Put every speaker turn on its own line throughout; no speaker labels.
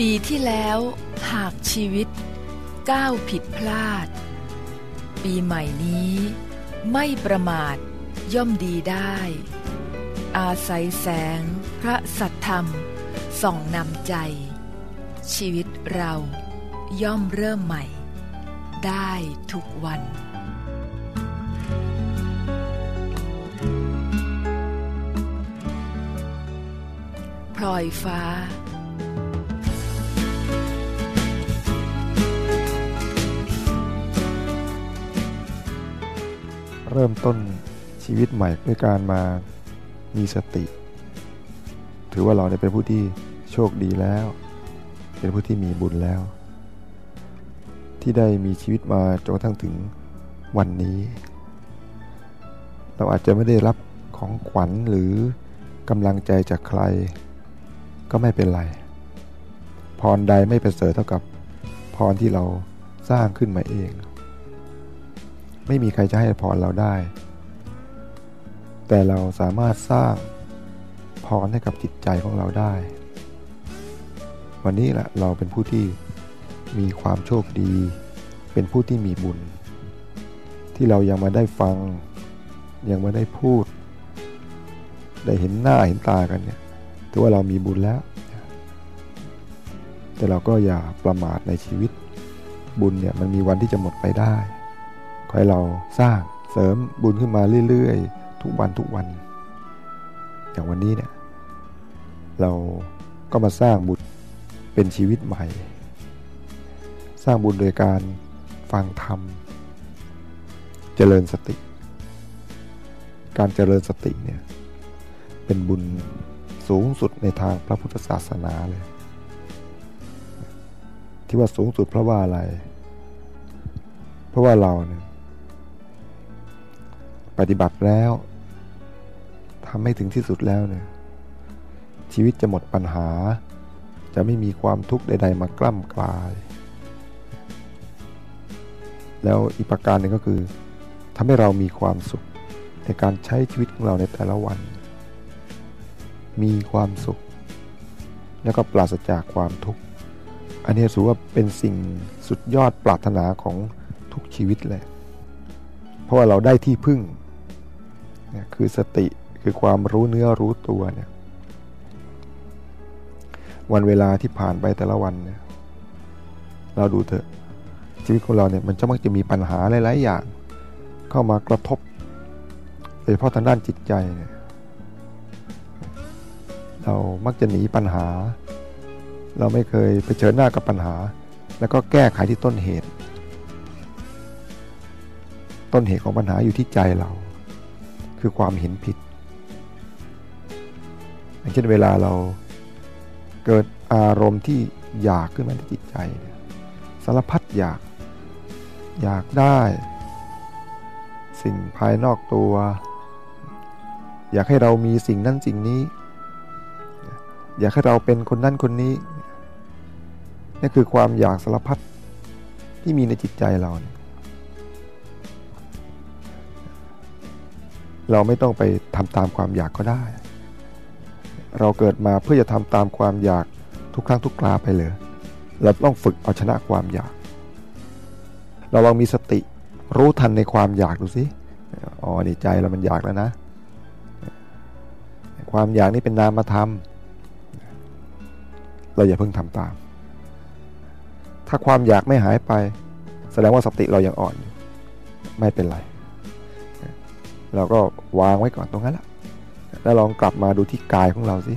ปีที่แล้วหากชีวิตก้าวผิดพลาด ปีใหม่นี้ ไม่ประมาทย่อมดีได้ อาศัยแสงพระสัทธรรมส่องนำใจ ชีวิตเราย่อมเริ่มใหม่ ได้ทุกวันพลอยฟ้า
เริ่มต้นชีวิตใหม่ด้วยการมามีสติ ถือว่าเราเป็นผู้ที่โชคดีแล้ว เป็นผู้ที่มีบุญแล้ว ที่ได้มีชีวิตมาจนกระทั่งถึงวันนี้ เราอาจจะไม่ได้รับของขวัญหรือกำลังใจจากใคร ก็ไม่เป็นไร พรใดไม่เป็นเสริฐเท่ากับพรที่เราสร้างขึ้นมาเอง ไม่มีใครจะให้พรเราได้ แต่เราสามารถสร้างพรให้กับจิตใจของเราได้ วันนี้แหละเราเป็นผู้ที่มีความโชคดี เป็นผู้ที่มีบุญ ที่เรายังมาได้ฟัง ยังมาได้พูด ได้เห็นหน้าเห็นตากันเนี่ยถือว่าเรามีบุญแล้ว แต่เราก็อย่าประมาทในชีวิตบุญเนี่ยมันมีวันที่จะหมดไปได้ ให้เราสร้างเสริมบุญขึ้นมาเรื่อยๆ ทุกวันทุกวัน อย่างวันนี้เนี่ยเราก็มาสร้างบุญเป็นชีวิตใหม่ สร้างบุญโดยการฟังธรรม เจริญสติ การเจริญสติเนี่ยเป็นบุญสูงสุดในทางพระพุทธศาสนาเลย ที่ว่าสูงสุดเพราะว่าอะไร เพราะว่าเราเนี่ย ปฏิบัติแล้วทำให้ถึงที่สุดแล้วเนี่ยชีวิตจะหมดปัญหา จะไม่มีความทุกข์ใด ๆ มากล้ำกลาย แล้วอีกประการหนึ่งก็คือทำให้เรามีความสุขในการใช้ชีวิตของเราในแต่ละวัน มีความสุข แล้วก็ปราศจากความทุกข์ อันนี้ถือว่าเป็นสิ่งสุดยอดปรารถนาของทุกชีวิตเลย เพราะว่าเราได้ที่พึ่ง เนี่ยคือสติคือความรู้เนื้อรู้ตัวเนี่ยวันเวลาที่ผ่านไปแต่ละวันเนี่ยเราดูเถอะชีวิตของเราเนี่ยมันจะมักจะมีปัญหาหลาย ๆ อย่าง เข้ามากระทบโดยเฉพาะทางด้านจิตใจเนี่ยเรามักจะหนีปัญหา เราไม่เคยเผชิญหน้ากับปัญหา แล้วก็แก้ไขที่ต้นเหตุ ต้นเหตุของปัญหาอยู่ที่ใจเรา คือความเห็นผิดอย่างเช่นเวลาเราเกิดอารมณ์ที่อยากขึ้นมาในจิตใจสารพัดอยาก อยากได้ สิ่งภายนอกตัว อยากให้เรามีสิ่งนั้นสิ่งนี้ อยากให้เราเป็นคนนั้นคนนี้นี่คือความอยากสารพัดที่มีในจิตใจเราเนี่ย เราไม่ต้องไปทำตามความอยากก็ได้ เราเกิดมาเพื่อจะทำตามความอยากทุกครั้งทุกคราไปเลย เราต้องฝึกเอาชนะความอยาก เราลองมีสติรู้ทันในความอยากดูสิอ๋อนี่ใจเรามันอยากแล้วนะ ความอยากนี่เป็นนามธรรม เราอย่าเพิ่งทำตาม ถ้าความอยากไม่หายไป แสดงว่าสติเรายังอ่อนอยู่ ไม่เป็นไร เราก็วางไว้ก่อนตรงนั้นแหละแล้วลองกลับมาดูที่กายของเราสิ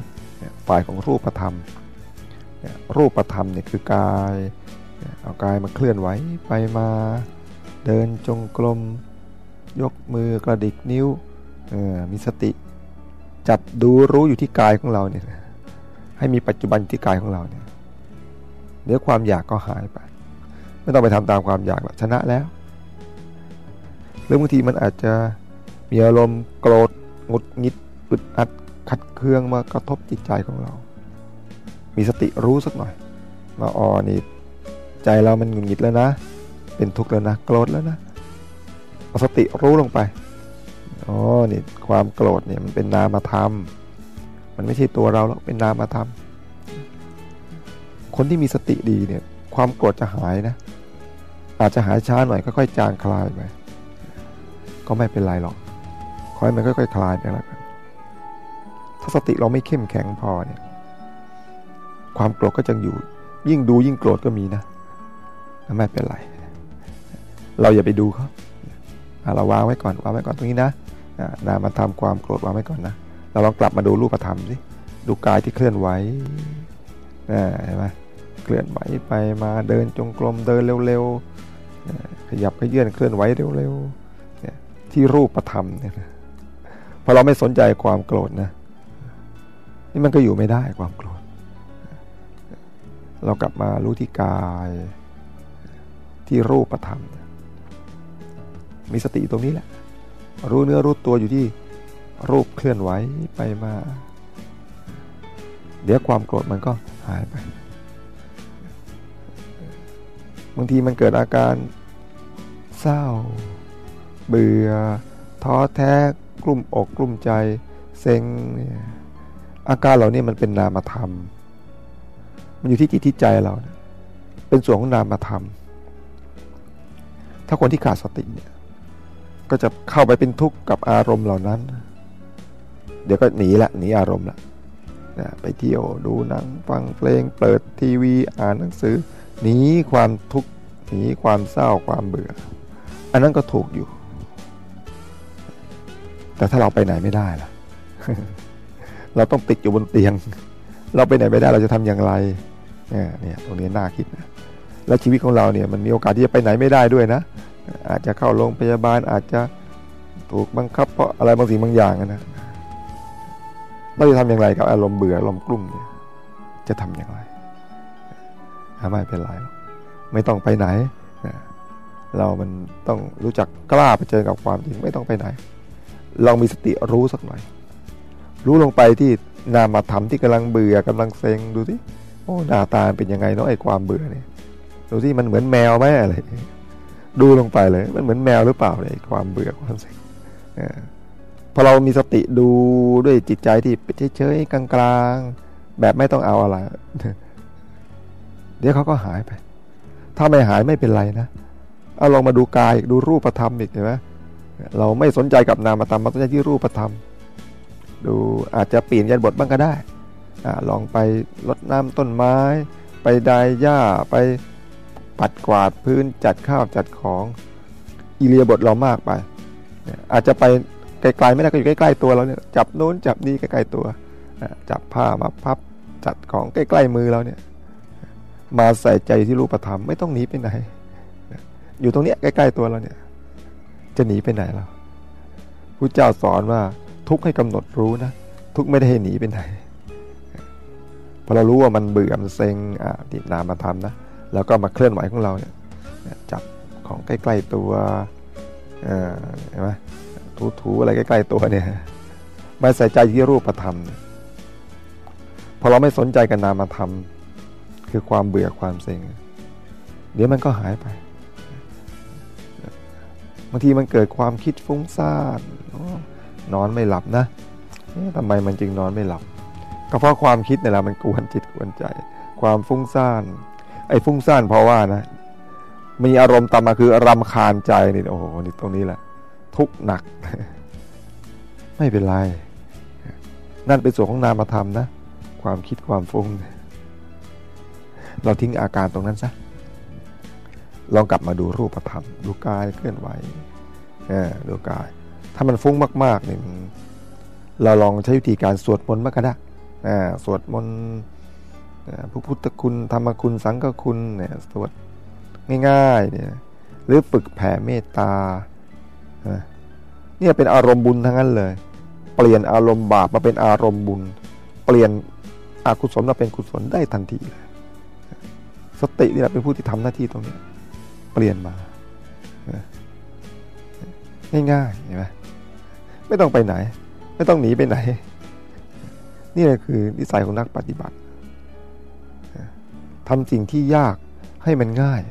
ฝ่ายของรูปธรรม รูปธรรมเนี่ยคือกายเอากายมาเคลื่อนไหวไปมาเดินจงกรมยกมือกระดิกนิ้วมีสติ จับดูรู้อยู่ที่กายของเราเนี่ยให้มีปัจจุบันที่กายของเราเนี่ยเดี๋ยวความอยากก็หายไป ไม่ต้องไปทำตามความอยากละชนะแล้วหรือบางทีมันอาจจะ มีอารมณ์โกรธงุดงิดอึดอัดขัดเคืองมากระทบจิตใจของเรา มีสติรู้สักหน่อยมาอ๋อนี่ใจเรามันหงุดหงิดแล้วนะ เป็นทุกข์แล้วนะโกรธแล้วนะเอาสติรู้ลงไปอ๋อนี่ความโกรธเนี่ยมันเป็นนามธรรม มันไม่ใช่ตัวเราหรอกเป็นนามธรรมคคนที่มีสติดีเนี่ยความโกรธจะหายนะ อาจจะหายช้าหน่อยค่อยๆจางคลายไปก็ไม่เป็นไรหรอก ขอให้มันค่อยๆคลายไปแล้วกันถ้าสติเราไม่เข้มแข็งพอเนี่ย ความโกรธก็จะอยู่ ยิ่งดูยิ่งโกรธก็มีนะไม่เป็นไร เราอย่าไปดูเขาเราวางไว้ก่อนวางไว้ก่อนตรงนี้นะนามาทำความโกรธวางไว้ก่อนนะเราลองกลับมาดูรูปธรรมสิดูกายที่เคลื่อนไหวเห็นไหมเคลื่อนไหวไปมาเดินจงกรมเดินเร็วๆขยับขยื่นเคลื่อนไหวเร็วๆที่รูปธรรมเนี่ย พอเราไม่สนใจความโกรธนะนี่มันก็อยู่ไม่ได้ความโกรธ เรากลับมารู้ที่กายที่รูปธรรม มีสติตรงนี้แหละ รู้เนื้อรู้ตัวอยู่ที่รูปเคลื่อนไหวไปมา เดี๋ยวความโกรธมันก็หายไป บางทีมันเกิดอาการเศร้า เบื่อท้อแท้ กลุ่มอกกลุ่มใจเซ็งเนี่ยอาการเหล่านี้มันเป็นนามธรรม มันอยู่ที่จิตที่ใจเรา เป็นส่วนของนามธรรม ถ้าคนที่ขาดสติเนี่ยก็จะเข้าไปเป็นทุกข์กับอารมณ์เหล่านั้น เดี๋ยวก็หนีละหนีอารมณ์ละนะไปเที่ยวดูหนังฟังเพลงเปิดทีวีอ่านหนังสือหนีความทุกข์หนีความเศร้าความเบื่อ อันนั้นก็ถูกอยู่ แต่ถ้าเราไปไหนไม่ได้ล่ะ เราต้องติดอยู่บนเตียง เราไปไหนไม่ได้เราจะทำอย่างไร เนี่ยเนี่ยตรงนี้น่าคิดนะ แล้วชีวิตของเราเนี่ยมันมีโอกาสที่จะไปไหนไม่ได้ด้วยนะ อาจจะเข้าโรงพยาบาลอาจจะถูกบังคับเพราะอะไรบางสิ่งบางอย่างนะเราจะทำอย่างไรกับอารมณ์เบื่ออารมณ์กลุ่มเนี่ย จะทำอย่างไรไม่เป็นไรไม่ต้องไปไหน เรามันต้องรู้จักกล้าไปเจอกับความจริงไม่ต้องไปไหน เรามีสติรู้สักหน่อย รู้ลงไปที่นามธรรมที่กำลังเบื่อกำลังเซ็งดูสิโอ้หน้าตาเป็นยังไงเนาะไอ้ความเบื่อเนี่ยดูสิมันเหมือนแมวไหมอะไรดูลงไปเลย มันเหมือนแมวหรือเปล่าไอ้ความเบื่อความเซ็งพอเรามีสติดูด้วยจิตใจที่เฉยๆกลางๆ แบบไม่ต้องเอาอะไร เดี๋ยวเขาก็หายไป ถ้าไม่หายไม่เป็นไรนะเอาลองมาดูกายดูรูปธรรมอีกเห็นไหม เราไม่สนใจกับนามธรรมมาสนใจที่รูปธรรม ดูอาจจะเปลี่ยนยันบทบ้างก็ได้อลองไปลดน้ำต้นไม้ ไปดายหญ้าไปปัดกวาดพื้นจัดข้าวจัดของอิเลียบทเรามากไป อาจจะไปไกลๆไม่ได้ก็อยู่ใกล้ๆตัวเราเนี่ยจับโน้นจับนี่ใกล้ๆตัวจับผ้ามาพับจัดของใกล้ๆมือเราเนี่ยมาใส่ใจที่รูปธรรมไม่ต้องหนีไปไหน อยู่ตรงเนี้ยใกล้ๆตัวเราเนี่ย จะหนีไปไหนเราพระเจ้าสอนว่าทุกให้กำหนดรู้นะ ทุกไม่ได้ให้หนีไปไหนพอเรารู้ว่ามันเบื่อมันเซ็งอ่าติดนามมาทำนะแล้วก็มาเคลื่อนไหวของเราเนี่ยจับของใกล้ ๆตัวเห็นไหมถูๆอะไรใกล้ๆตัวเนี่ยไม่ใส่ใจที่รูปธรรมพอเราไม่สนใจกับนามธรรม คือความเบื่อความเซ็ง เดี๋ยวมันก็หายไป บางทีมันเกิดความคิดฟุ้งซ่านนอนไม่หลับนะทำไมมันจึงนอนไม่หลับ ก็เพราะความคิดนี่แหละมันกวนจิตกวนใจ ความฟุ้งซ่านไอ้ฟุ้งซ่านเพราะว่านะ มีอารมณ์ตามมาคือรำคาญใจนี่โอ้โหนี่ตรงนี้แหละ ทุกหนัก ไม่เป็นไร นั่นเป็นส่วนของนามธรรมนะ ความคิดความฟุ้ง เราทิ้งอาการตรงนั้นซะ ลองกลับมาดูรูปธรรม ดูกายเคลื่อนไหวดูกาย ถ้ามันฟุ้งมากๆเนี่ยเราลองใช้วิธีการสวดมนต์มากก็ได้สวดมนต์พระพุทธคุณธรรมคุณสังฆคุณเนี่ยสวดง่ายๆเนี่ยหรือฝึกแผ่เมตตาเนี่ยเป็นอารมณ์บุญทั้งนั้นเลย เปลี่ยนอารมณ์บาปมาเป็นอารมณ์บุญ เปลี่ยนอกุศลมาเป็นกุศลได้ทันทีเลยสตินี่แหละเป็นผู้ที่ทำหน้าที่ตรงนี้ ปลี่ยนมา ง่ายๆเห็นไหมไม่ต้องไปไหน ไม่ต้องหนีไปไหน นี่แหละคือนิสัยของนักปฏิบัติทำสิ่งที่ยากให้มันง่าย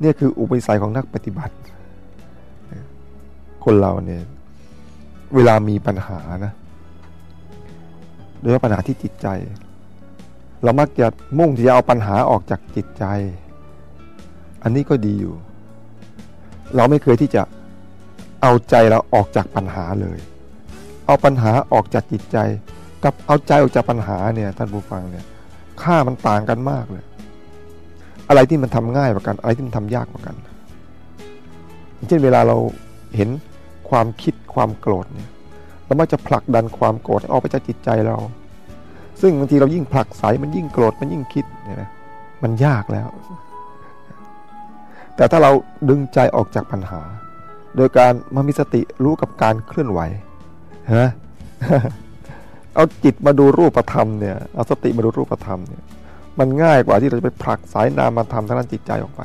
เนี่ยคืออุปนิสัยของนักปฏิบัติ คนเราเนี่ยเวลามีปัญหานะหรือว่าะปัญหาที่จิตใจ เรามักจะมุ่งที่จะเอาปัญหาออกจากจิตใจ อันนี้ก็ดีอยู่ เราไม่เคยที่จะเอาใจเราออกจากปัญหาเลย เอาปัญหาออกจากจิตใจ กับเอาใจออกจากปัญหาเนี่ยท่านผู้ฟังเนี่ยค่ามันต่างกันมากเลย อะไรที่มันทำง่ายกว่ากัน อะไรที่มันทำยากกว่ากัน เช่นเวลาเราเห็นความคิดความโกรธเนี่ยเรามักจะผลักดันความโกรธออกไปจากจิตใจเรา ซึ่งบางทีเรายิ่งผลักไสมันยิ่งโกรธมันยิ่งคิดเนี่ยนะมันยากแล้ว แต่ถ้าเราดึงใจออกจากปัญหา โดยการมามีสติรู้กับการเคลื่อนไหวฮะเอาจิตมาดูรูปธรรมเนี่ยเอาสติมาดูรูปธรรมเนี่ยมันง่ายกว่าที่เราจะไปผลักสายนามมาทำทางด้านจิตใจออกไป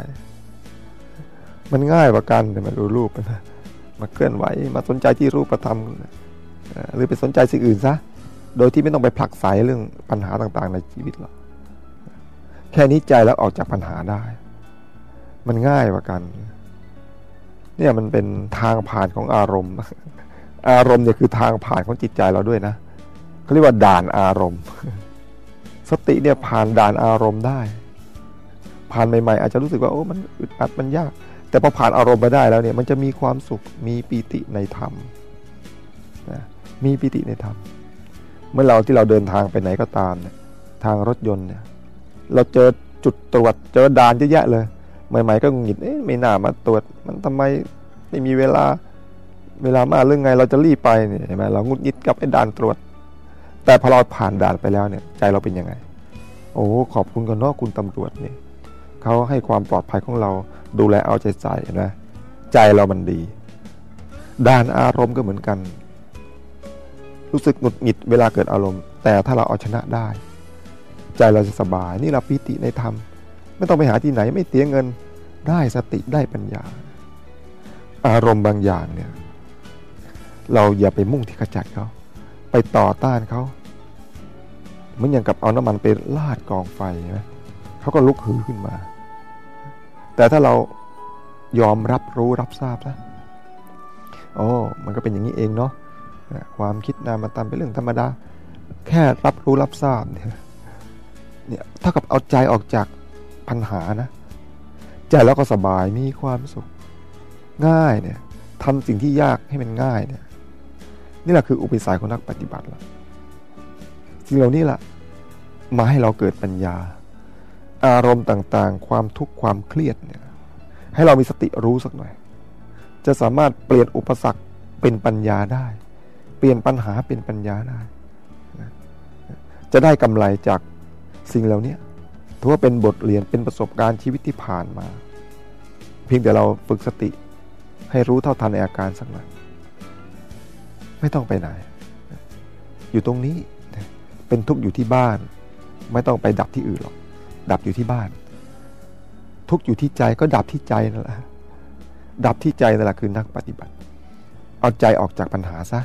มันง่ายกว่ากันแต่มาดูรูปนะมาเคลื่อนไหวมาสนใจที่รูปธรรมหรือไปสนใจสิ่งอื่นซะโดยที่ไม่ต้องไปผลักสายเรื่องปัญหาต่างๆ ในชีวิตเราแค่นี้ใจแล้วออกจากปัญหาได้ มันง่ายกว่ากัน เนี่ยมันเป็นทางผ่านของอารมณ์ อารมณ์เนี่ยคือทางผ่านของจิตใจเราด้วยนะเขาเรียกว่าด่านอารมณ์ สติเนี่ยผ่านด่านอารมณ์ได้ ผ่านใหม่ๆ อาจจะรู้สึกว่าโอ้มันอึดอัดมันยาก แต่พอผ่านอารมณ์ไปได้แล้วเนี่ย มันจะมีความสุขมีปีติในธรรมนะมีปิติในธรรมเมื่อเราที่เราเดินทางไปไหนก็ตามเนี่ยทางรถยนต์เนี่ย เราเจอจุดตรวจเจอด่านเยอะแยะเลย ใหม่ๆก็หงุดหงิดเอ๊ะไม่น่ามาตรวจมันทำไมไม่มีเวลาเวลามาเรื่องไงเราจะรีบไปเนี่ยเห็นไหมเราหงุดหงิดกับไอ้ด่านตรวจ แต่พอเราผ่านด่านไปแล้วเนี่ย ใจเราเป็นยังไง โอ้ขอบคุณกันเนาะคุณตำรวจเนี่ยเขาให้ความปลอดภัยของเราดูแลเอาใจใส่นะใจเรามันดี ด่านอารมณ์ก็เหมือนกัน รู้สึกหงุดหงิดเวลาเกิดอารมณ์ แต่ถ้าเราเอาชนะได้ ใจเราจะสบายนี่เราปิติในธรรม ไม่ต้องไปหาที่ไหนไม่เสียเงินได้สติได้ปัญญา อารมณ์บางอย่างเนี่ย เราอย่าไปมุ่งที่ขจัดเขา ไปต่อต้านเขาเหมือนอย่างกับเอาน้ำมันไปลาดกองไฟนะเขาก็ลุกฮือขึ้นมา แต่ถ้าเรายอมรับรู้รับทราบซะโอ้มันก็เป็นอย่างนี้เองเนาะความคิดนามธรรมเป็นเรื่องธรรมดา แค่รับรู้รับทราบเนี่ยเนี่ยเท่ากับเอาใจออกจาก ปัญหานะ ใจแล้วก็สบายมีความสุข ง่ายเนี่ยทำสิ่งที่ยากให้มันง่ายเนี่ย นี่แหละคืออุปสรรคของนักปฏิบัติละสิ่งเหล่านี้แหละมาให้เราเกิดปัญญา อารมณ์ต่างๆ ความทุกข์ความเครียดเนี่ย ให้เรามีสติรู้สักหน่อย จะสามารถเปลี่ยนอุปสรรคเป็นปัญญาได้ เปลี่ยนปัญหาเป็นปัญญาได้ จะได้กำไรจากสิ่งเหล่านี้ ถือว่าเป็นบทเรียนเป็นประสบการณ์ชีวิตที่ผ่านมา เพียงแต่เราฝึกสติให้รู้เท่าทันในอาการสักหน่อยไม่ต้องไปไหน อยู่ตรงนี้เป็นทุกข์อยู่ที่บ้าน ไม่ต้องไปดับที่อื่นหรอก ดับอยู่ที่บ้าน ทุกข์อยู่ที่ใจก็ดับที่ใจนั่นแหละดับที่ใจนั่นแหละคือนักปฏิบัติ เอาใจออกจากปัญหาซะ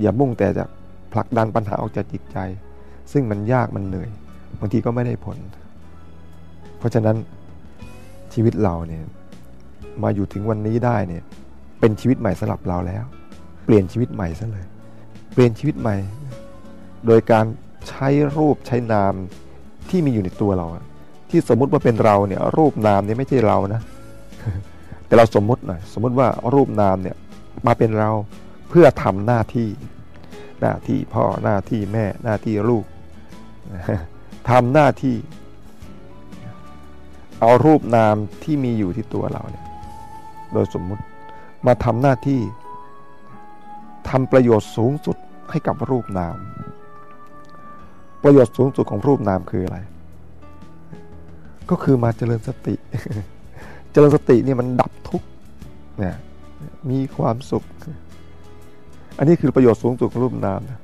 อย่ามุ่งแต่จะผลักดันปัญหาออกจากจิตใจ ซึ่งมันยากมันเหนื่อยบางทีก็ไม่ได้ผล เพราะฉะนั้นชีวิตเราเนี่ยมาอยู่ถึงวันนี้ได้เนี่ยเป็นชีวิตใหม่สำหรับเราแล้ว เปลี่ยนชีวิตใหม่ซะเลย เปลี่ยนชีวิตใหม่ โดยการใช้รูปใช้นามที่มีอยู่ในตัวเรา ที่สมมุติว่าเป็นเราเนี่ยรูปนามเนี่ยไม่ใช่เรานะ แต่เราสมมุติหน่อยสมมุติว่ารูปนามเนี่ยมาเป็นเราเพื่อทำหน้าที่ หน้าที่พ่อหน้าที่แม่หน้าที่ลูกทำหน้าที่ เอารูปนามที่มีอยู่ที่ตัวเราเนี่ยโดยสมมุติมาทำหน้าที่ทำประโยชน์สูงสุดให้กับรูปนาม ประโยชน์สูงสุดของรูปนามคืออะไร ก็คือมาเจริญสติ เจริญสตินี่มันดับทุกข์เนี่ยมีความสุข อันนี้คือประโยชน์สูงสุดของรูปนามนะ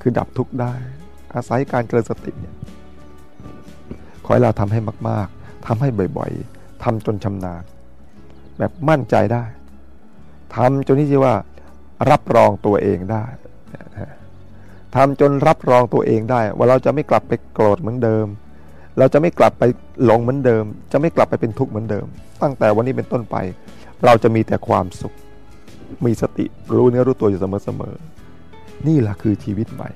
คือดับทุกข์ได้ อาศัยการเจริญสติเนี่ยขอให้เราทำให้มาก ๆ ทำให้บ่อยๆทำจนชำนาญ แบบมั่นใจได้ทำจนที่จะว่ารับรองตัวเองได้ทำจนรับรองตัวเองได้ ว่าเราจะไม่กลับไปโกรธเหมือนเดิม เราจะไม่กลับไปหลงเหมือนเดิม จะไม่กลับไปเป็นทุกข์เหมือนเดิม ตั้งแต่วันนี้เป็นต้นไป เราจะมีแต่ความสุข มีสติรู้เนื้อรู้ตัวอยู่เสมอๆนี่แหละคือชีวิตใหม่